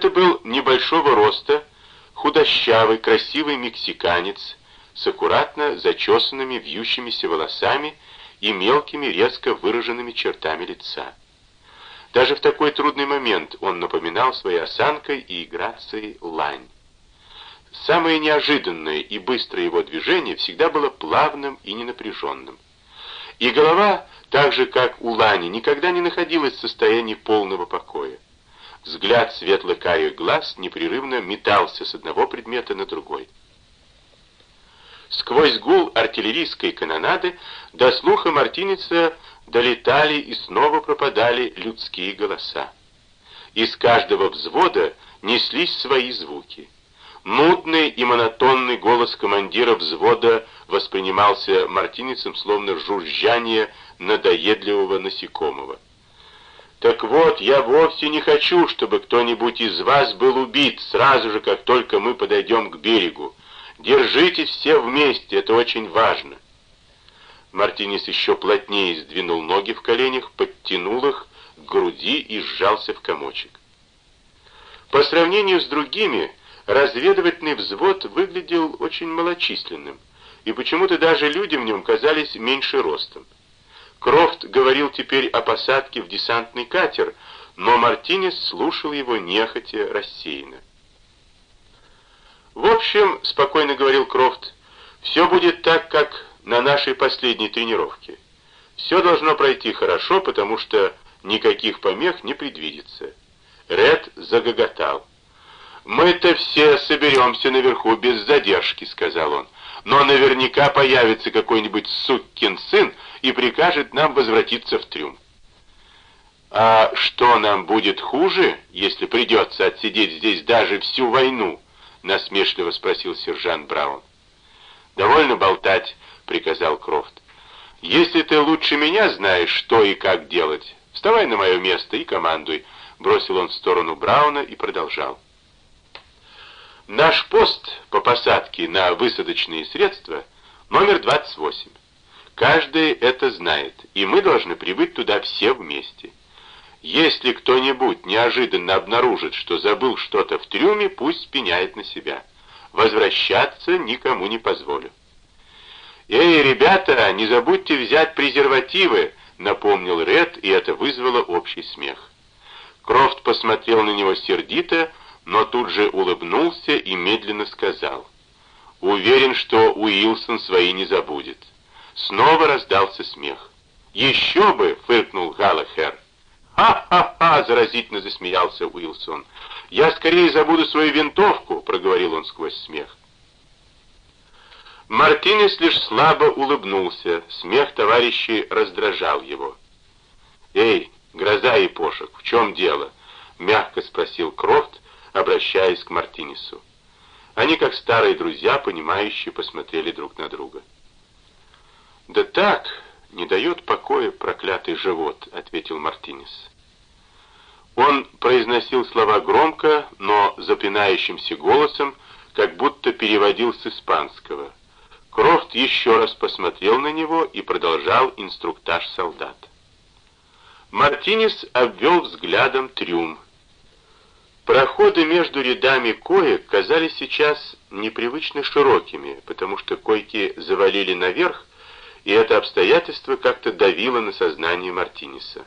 Это был небольшого роста, худощавый, красивый мексиканец с аккуратно зачесанными вьющимися волосами и мелкими, резко выраженными чертами лица. Даже в такой трудный момент он напоминал своей осанкой и грацией лань. Самое неожиданное и быстрое его движение всегда было плавным и ненапряженным. И голова, так же как у Лани, никогда не находилась в состоянии полного покоя. Взгляд светло-карих глаз непрерывно метался с одного предмета на другой. Сквозь гул артиллерийской канонады до слуха Мартинеса долетали и снова пропадали людские голоса. Из каждого взвода неслись свои звуки. Нудный и монотонный голос командира взвода воспринимался Мартинецем словно жужжание надоедливого насекомого. «Так вот, я вовсе не хочу, чтобы кто-нибудь из вас был убит сразу же, как только мы подойдем к берегу. Держитесь все вместе, это очень важно. Мартинес еще плотнее сдвинул ноги в коленях, подтянул их к груди и сжался в комочек. По сравнению с другими, разведывательный взвод выглядел очень малочисленным, и почему-то даже люди в нем казались меньше ростом. Крофт говорил теперь о посадке в десантный катер, но Мартинес слушал его нехотя рассеянно. «В общем, — спокойно говорил Крофт, — все будет так, как на нашей последней тренировке. Все должно пройти хорошо, потому что никаких помех не предвидится». Ред загоготал. «Мы-то все соберемся наверху без задержки», — сказал он. «Но наверняка появится какой-нибудь сукин сын и прикажет нам возвратиться в трюм». «А что нам будет хуже, если придется отсидеть здесь даже всю войну?» — насмешливо спросил сержант Браун. «Довольно болтать», — приказал Крофт. «Если ты лучше меня знаешь, что и как делать, вставай на мое место и командуй», — бросил он в сторону Брауна и продолжал. «Наш пост по посадке на высадочные средства номер 28. Каждый это знает, и мы должны прибыть туда все вместе». Если кто-нибудь неожиданно обнаружит, что забыл что-то в трюме, пусть спеняет на себя. Возвращаться никому не позволю. «Эй, ребята, не забудьте взять презервативы», — напомнил Ред, и это вызвало общий смех. Крофт посмотрел на него сердито, но тут же улыбнулся и медленно сказал. «Уверен, что Уилсон свои не забудет». Снова раздался смех. «Еще бы!» — фыркнул Галлахер. «Ха-ха-ха!» — заразительно засмеялся Уилсон. «Я скорее забуду свою винтовку!» — проговорил он сквозь смех. Мартинес лишь слабо улыбнулся. Смех товарищей раздражал его. «Эй, гроза и пошек, в чем дело?» — мягко спросил Крофт, обращаясь к Мартинесу. Они, как старые друзья, понимающие, посмотрели друг на друга. «Да так, не дает покоя проклятый живот», — ответил Мартинес. Он произносил слова громко, но запинающимся голосом, как будто переводил с испанского. Крофт еще раз посмотрел на него и продолжал инструктаж солдат. Мартинес обвел взглядом трюм. Проходы между рядами коек казались сейчас непривычно широкими, потому что койки завалили наверх, и это обстоятельство как-то давило на сознание Мартинеса.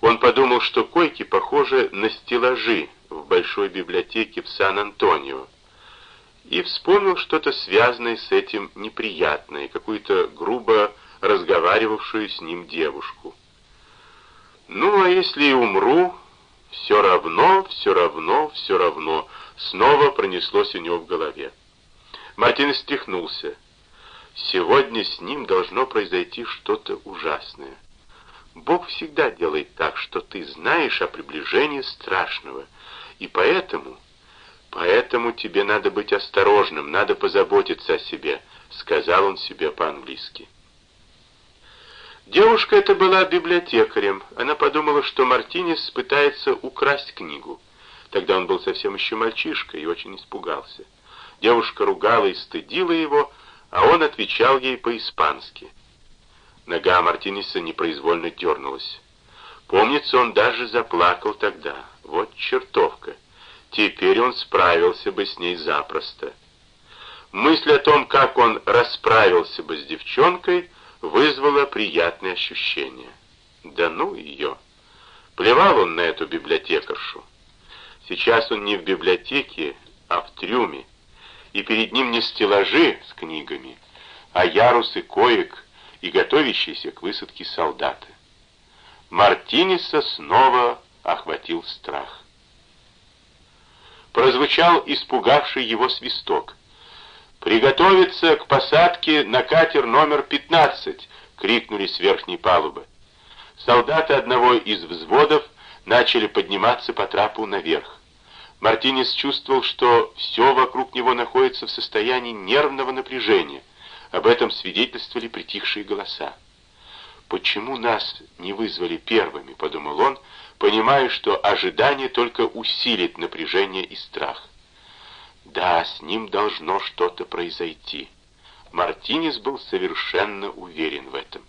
Он подумал, что койки похожи на стеллажи в большой библиотеке в Сан-Антонио, и вспомнил что-то связанное с этим неприятное, какую-то грубо разговаривавшую с ним девушку. «Ну, а если и умру, все равно, все равно, все равно», снова пронеслось у него в голове. Мартин стихнулся. Сегодня с ним должно произойти что-то ужасное. Бог всегда делает так, что ты знаешь о приближении страшного, и поэтому, поэтому тебе надо быть осторожным, надо позаботиться о себе, сказал он себе по-английски. Девушка эта была библиотекарем. Она подумала, что Мартинес пытается украсть книгу. Тогда он был совсем еще мальчишкой и очень испугался. Девушка ругала и стыдила его, а он отвечал ей по-испански. Нога Мартинеса непроизвольно дернулась. Помнится, он даже заплакал тогда. Вот чертовка. теперь он справился бы с ней запросто. Мысль о том, как он расправился бы с девчонкой, вызвала приятное ощущение. Да ну ее! Плевал он на эту библиотекаршу. Сейчас он не в библиотеке, а в трюме, и перед ним не стеллажи с книгами, а ярусы коек и готовящиеся к высадке солдаты. Мартинеса снова охватил страх. Прозвучал испугавший его свисток. «Приготовиться к посадке на катер номер 15!» — крикнули с верхней палубы. Солдаты одного из взводов начали подниматься по трапу наверх. Мартинес чувствовал, что все вокруг него находится в состоянии нервного напряжения. Об этом свидетельствовали притихшие голоса. «Почему нас не вызвали первыми?» — подумал он, понимая, что ожидание только усилит напряжение и страх. Да, с ним должно что-то произойти. Мартинес был совершенно уверен в этом.